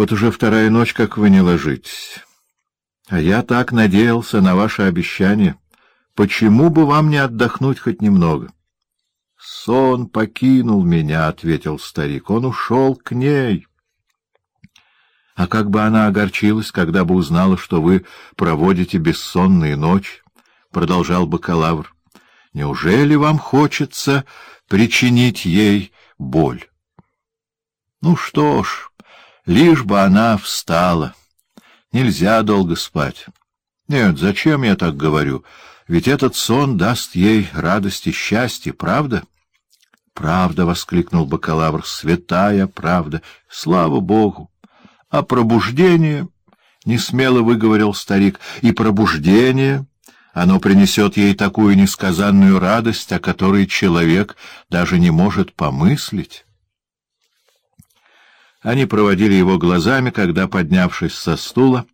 Вот уже вторая ночь, как вы не ложитесь. А я так надеялся на ваше обещание. Почему бы вам не отдохнуть хоть немного? — Сон покинул меня, — ответил старик. Он ушел к ней. — А как бы она огорчилась, когда бы узнала, что вы проводите бессонные ночи? — продолжал бакалавр. — Неужели вам хочется причинить ей боль? — Ну что ж... Лишь бы она встала. Нельзя долго спать. Нет, зачем я так говорю? Ведь этот сон даст ей радость и счастье, правда? Правда, — воскликнул бакалавр, — святая правда. Слава Богу! А пробуждение, — несмело выговорил старик, — и пробуждение... Оно принесет ей такую несказанную радость, о которой человек даже не может помыслить. Они проводили его глазами, когда, поднявшись со стула,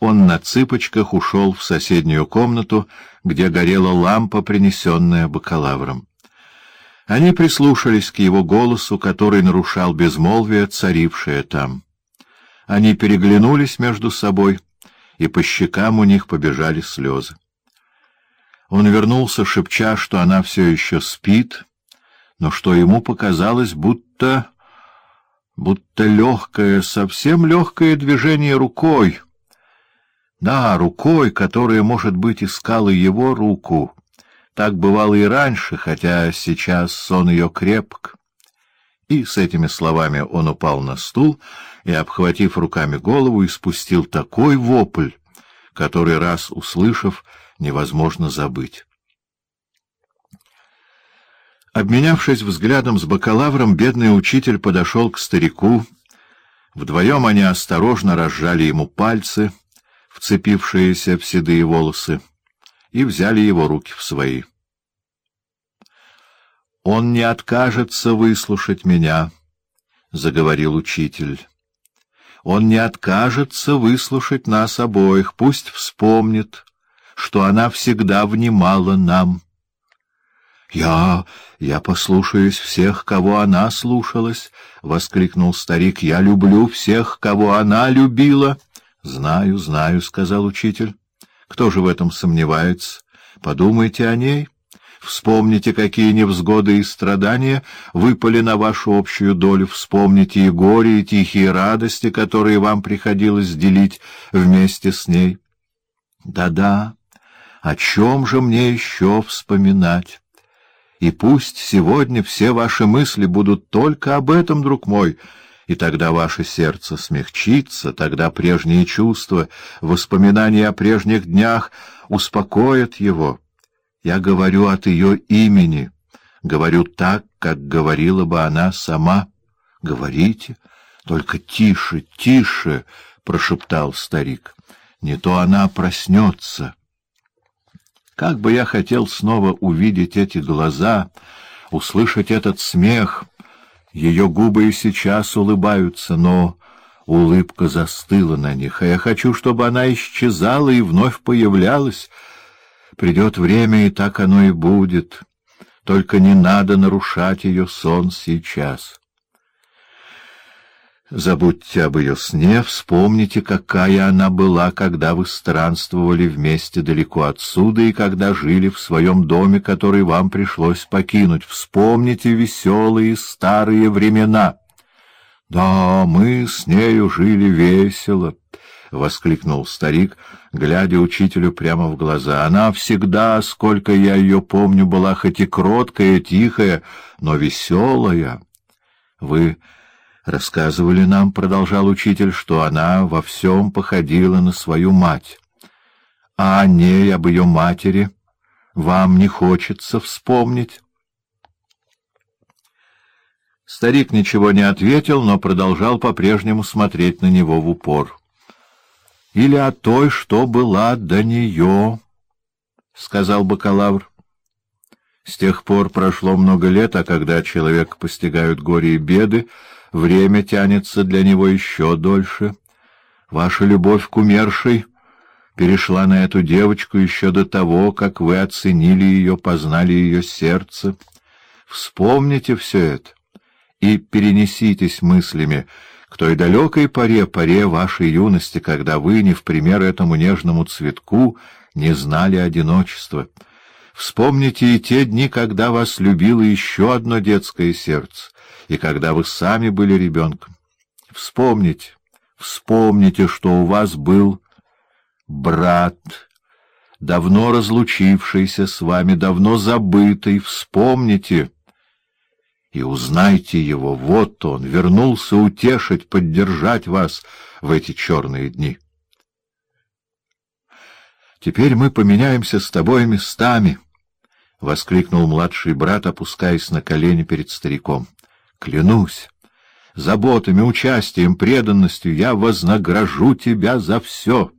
он на цыпочках ушел в соседнюю комнату, где горела лампа, принесенная бакалавром. Они прислушались к его голосу, который нарушал безмолвие, царившее там. Они переглянулись между собой, и по щекам у них побежали слезы. Он вернулся, шепча, что она все еще спит, но что ему показалось, будто будто легкое, совсем легкое движение рукой. Да, рукой, которая, может быть, искала его руку. Так бывало и раньше, хотя сейчас сон ее крепк. И с этими словами он упал на стул и, обхватив руками голову, испустил такой вопль, который, раз услышав, невозможно забыть. Обменявшись взглядом с бакалавром, бедный учитель подошел к старику. Вдвоем они осторожно разжали ему пальцы, вцепившиеся в седые волосы, и взяли его руки в свои. — Он не откажется выслушать меня, — заговорил учитель. — Он не откажется выслушать нас обоих, пусть вспомнит, что она всегда внимала нам. — «Я... я послушаюсь всех, кого она слушалась!» — воскликнул старик. «Я люблю всех, кого она любила!» «Знаю, знаю», — сказал учитель. «Кто же в этом сомневается? Подумайте о ней. Вспомните, какие невзгоды и страдания выпали на вашу общую долю. Вспомните и горе, и тихие радости, которые вам приходилось делить вместе с ней. Да-да, о чем же мне еще вспоминать?» И пусть сегодня все ваши мысли будут только об этом, друг мой, и тогда ваше сердце смягчится, тогда прежние чувства, воспоминания о прежних днях успокоят его. Я говорю от ее имени, говорю так, как говорила бы она сама. — Говорите, только тише, тише, — прошептал старик, — не то она проснется. — как бы я хотел снова увидеть эти глаза, услышать этот смех. Ее губы и сейчас улыбаются, но улыбка застыла на них, а я хочу, чтобы она исчезала и вновь появлялась. Придет время, и так оно и будет. Только не надо нарушать ее сон сейчас». Забудьте об ее сне, вспомните, какая она была, когда вы странствовали вместе далеко отсюда и когда жили в своем доме, который вам пришлось покинуть. Вспомните веселые старые времена. — Да, мы с нею жили весело, — воскликнул старик, глядя учителю прямо в глаза. — Она всегда, сколько я ее помню, была хоть и кроткая, тихая, но веселая. Вы Рассказывали нам, — продолжал учитель, — что она во всем походила на свою мать. А о ней, об ее матери, вам не хочется вспомнить? Старик ничего не ответил, но продолжал по-прежнему смотреть на него в упор. — Или о той, что была до нее, — сказал бакалавр. С тех пор прошло много лет, а когда человек постигают горе и беды, время тянется для него еще дольше. Ваша любовь к умершей перешла на эту девочку еще до того, как вы оценили ее, познали ее сердце. Вспомните все это и перенеситесь мыслями к той далекой поре, поре вашей юности, когда вы, не в пример этому нежному цветку, не знали одиночества. Вспомните и те дни, когда вас любило еще одно детское сердце, и когда вы сами были ребенком. Вспомните, вспомните, что у вас был брат, давно разлучившийся с вами, давно забытый, вспомните и узнайте его. Вот он, вернулся утешить, поддержать вас в эти черные дни. Теперь мы поменяемся с тобой местами, — воскликнул младший брат, опускаясь на колени перед стариком. — Клянусь, заботами, участием, преданностью я вознагражу тебя за все.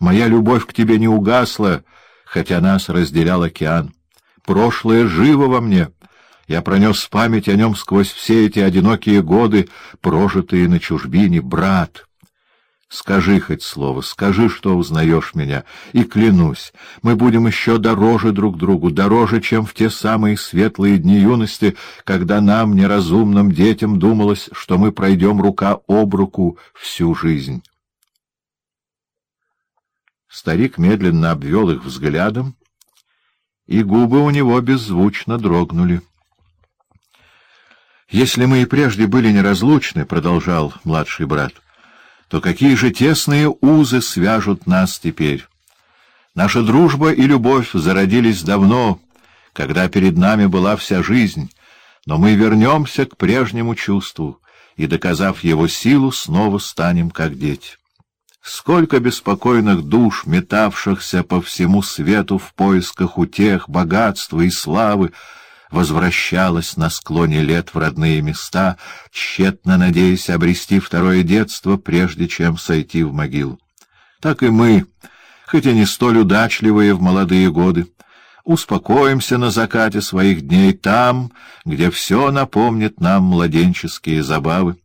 Моя любовь к тебе не угасла, хотя нас разделял океан. Прошлое живо во мне. Я пронес память о нем сквозь все эти одинокие годы, прожитые на чужбине. Брат, скажи хоть слово, скажи, что узнаешь меня, и клянусь, мы будем еще дороже друг другу, дороже, чем в те самые светлые дни юности, когда нам, неразумным детям, думалось, что мы пройдем рука об руку всю жизнь. Старик медленно обвел их взглядом, и губы у него беззвучно дрогнули. «Если мы и прежде были неразлучны, — продолжал младший брат, — то какие же тесные узы свяжут нас теперь? Наша дружба и любовь зародились давно, когда перед нами была вся жизнь, но мы вернемся к прежнему чувству и, доказав его силу, снова станем как дети. Сколько беспокойных душ, метавшихся по всему свету в поисках утех, богатства и славы, возвращалось на склоне лет в родные места, тщетно надеясь обрести второе детство, прежде чем сойти в могилу. Так и мы, хоть и не столь удачливые в молодые годы, успокоимся на закате своих дней там, где все напомнит нам младенческие забавы,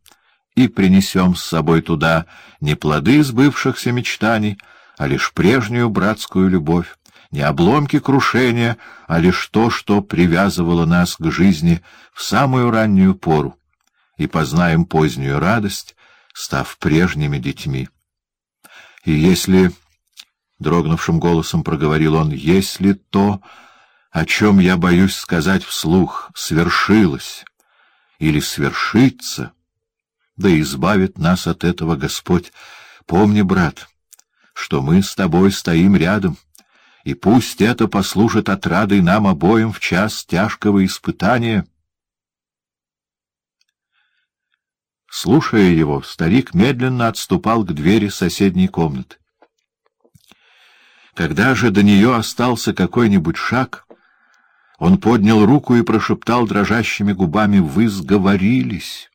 и принесем с собой туда не плоды сбывшихся мечтаний, а лишь прежнюю братскую любовь, не обломки крушения, а лишь то, что привязывало нас к жизни в самую раннюю пору, и познаем позднюю радость, став прежними детьми. И если, — дрогнувшим голосом проговорил он, — если то, о чем я боюсь сказать вслух, свершилось или свершится, да избавит нас от этого Господь. Помни, брат, что мы с тобой стоим рядом, и пусть это послужит отрадой нам обоим в час тяжкого испытания. Слушая его, старик медленно отступал к двери соседней комнаты. Когда же до нее остался какой-нибудь шаг, он поднял руку и прошептал дрожащими губами «Вы сговорились».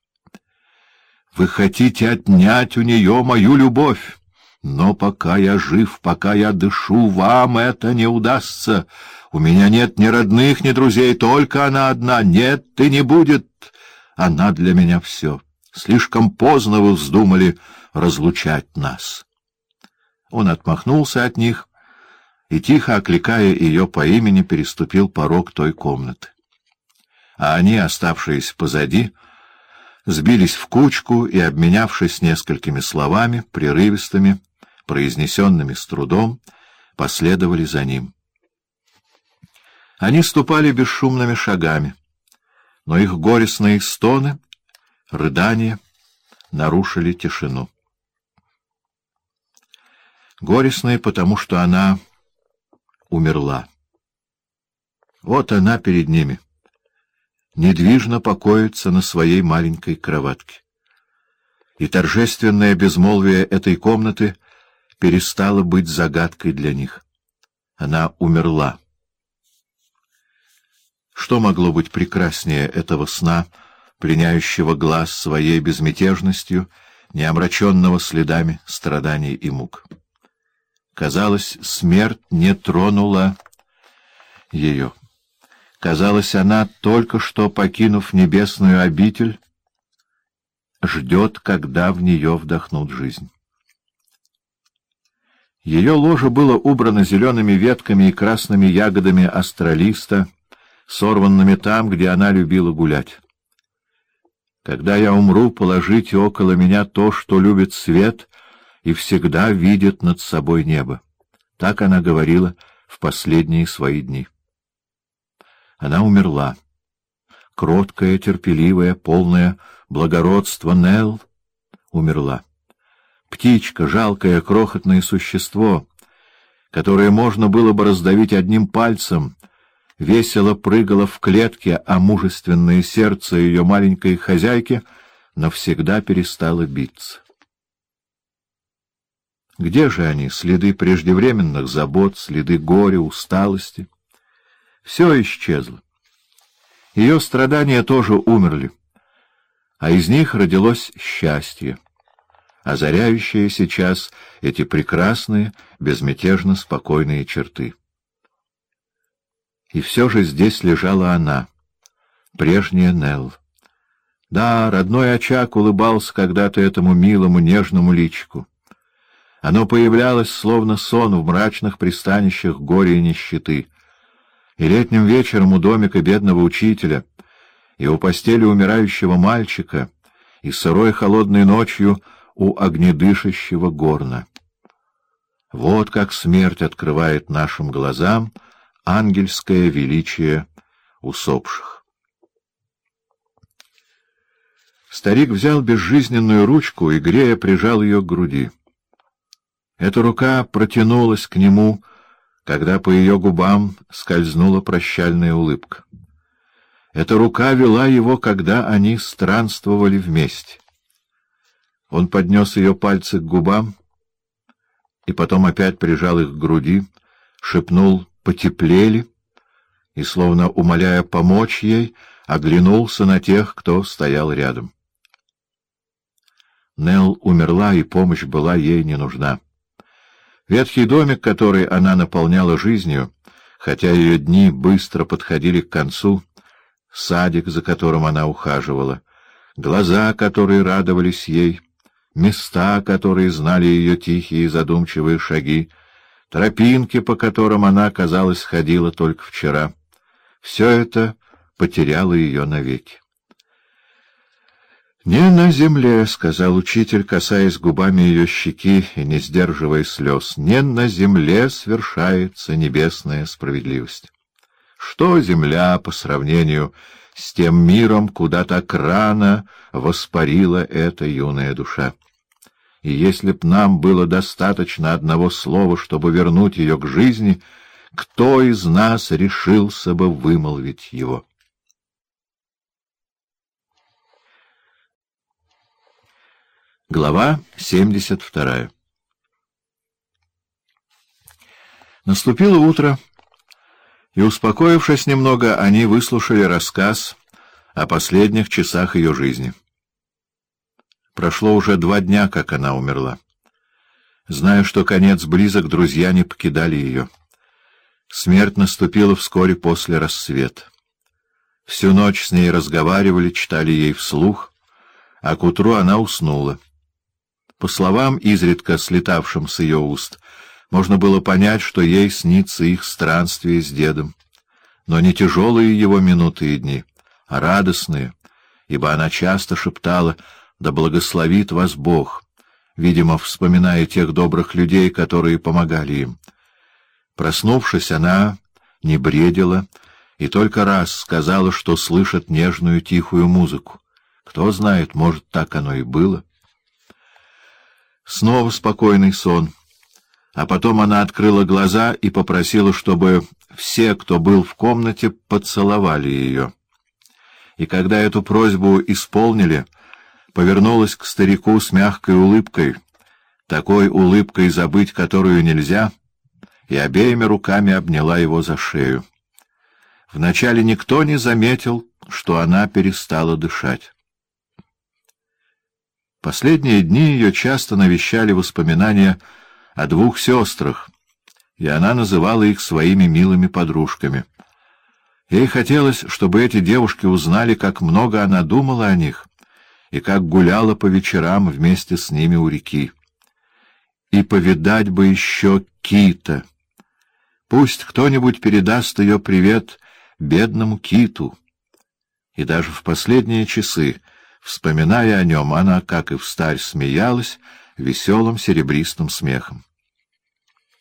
Вы хотите отнять у нее мою любовь. Но пока я жив, пока я дышу, вам это не удастся. У меня нет ни родных, ни друзей, только она одна. Нет, и не будет. Она для меня все. Слишком поздно вы вздумали разлучать нас. Он отмахнулся от них и, тихо окликая ее по имени, переступил порог той комнаты. А они, оставшиеся позади, — сбились в кучку и, обменявшись несколькими словами, прерывистыми, произнесенными с трудом, последовали за ним. Они ступали бесшумными шагами, но их горестные стоны, рыдания нарушили тишину. Горестные, потому что она умерла. Вот она перед ними — недвижно покоится на своей маленькой кроватке. И торжественное безмолвие этой комнаты перестало быть загадкой для них. Она умерла. Что могло быть прекраснее этого сна, пленяющего глаз своей безмятежностью, не омраченного следами страданий и мук? Казалось, смерть не тронула ее. Казалось, она, только что покинув небесную обитель, ждет, когда в нее вдохнут жизнь. Ее ложе было убрано зелеными ветками и красными ягодами астролиста, сорванными там, где она любила гулять. Когда я умру, положите около меня то, что любит свет и всегда видит над собой небо. Так она говорила в последние свои дни. Она умерла. Кроткая, терпеливая, полная благородства Нелл умерла. Птичка, жалкое, крохотное существо, которое можно было бы раздавить одним пальцем, весело прыгало в клетке, а мужественное сердце ее маленькой хозяйки навсегда перестало биться. Где же они, следы преждевременных забот, следы горя, усталости? Все исчезло. Ее страдания тоже умерли, а из них родилось счастье, озаряющее сейчас эти прекрасные, безмятежно спокойные черты. И все же здесь лежала она, прежняя Нелл. Да, родной очаг улыбался когда-то этому милому, нежному личику. Оно появлялось, словно сон в мрачных пристанищах горя и нищеты. И летним вечером у домика бедного учителя, и у постели умирающего мальчика, и сырой холодной ночью у огнедышащего горна. Вот как смерть открывает нашим глазам ангельское величие усопших. Старик взял безжизненную ручку и, грея, прижал ее к груди. Эта рука протянулась к нему, когда по ее губам скользнула прощальная улыбка. Эта рука вела его, когда они странствовали вместе. Он поднес ее пальцы к губам и потом опять прижал их к груди, шепнул «потеплели» и, словно умоляя помочь ей, оглянулся на тех, кто стоял рядом. Нелл умерла, и помощь была ей не нужна. Ветхий домик, который она наполняла жизнью, хотя ее дни быстро подходили к концу, садик, за которым она ухаживала, глаза, которые радовались ей, места, которые знали ее тихие и задумчивые шаги, тропинки, по которым она, казалось, ходила только вчера. Все это потеряло ее навеки. «Не на земле», — сказал учитель, касаясь губами ее щеки и не сдерживая слез, — «не на земле свершается небесная справедливость». Что земля по сравнению с тем миром, куда так рано воспарила эта юная душа? И если б нам было достаточно одного слова, чтобы вернуть ее к жизни, кто из нас решился бы вымолвить его? Глава 72 Наступило утро, и, успокоившись немного, они выслушали рассказ о последних часах ее жизни. Прошло уже два дня, как она умерла. Зная, что конец близок, друзья не покидали ее. Смерть наступила вскоре после рассвета. Всю ночь с ней разговаривали, читали ей вслух, а к утру она уснула. По словам, изредка слетавшим с ее уст, можно было понять, что ей снится их странствие с дедом. Но не тяжелые его минуты и дни, а радостные, ибо она часто шептала «Да благословит вас Бог», видимо, вспоминая тех добрых людей, которые помогали им. Проснувшись, она не бредила и только раз сказала, что слышит нежную тихую музыку. Кто знает, может, так оно и было. Снова спокойный сон. А потом она открыла глаза и попросила, чтобы все, кто был в комнате, поцеловали ее. И когда эту просьбу исполнили, повернулась к старику с мягкой улыбкой, такой улыбкой, забыть которую нельзя, и обеими руками обняла его за шею. Вначале никто не заметил, что она перестала дышать. Последние дни ее часто навещали воспоминания о двух сестрах, и она называла их своими милыми подружками. Ей хотелось, чтобы эти девушки узнали, как много она думала о них, и как гуляла по вечерам вместе с ними у реки. И повидать бы еще Кита. Пусть кто-нибудь передаст ее привет бедному Киту. И даже в последние часы Вспоминая о нем, она, как и встарь, смеялась веселым серебристым смехом.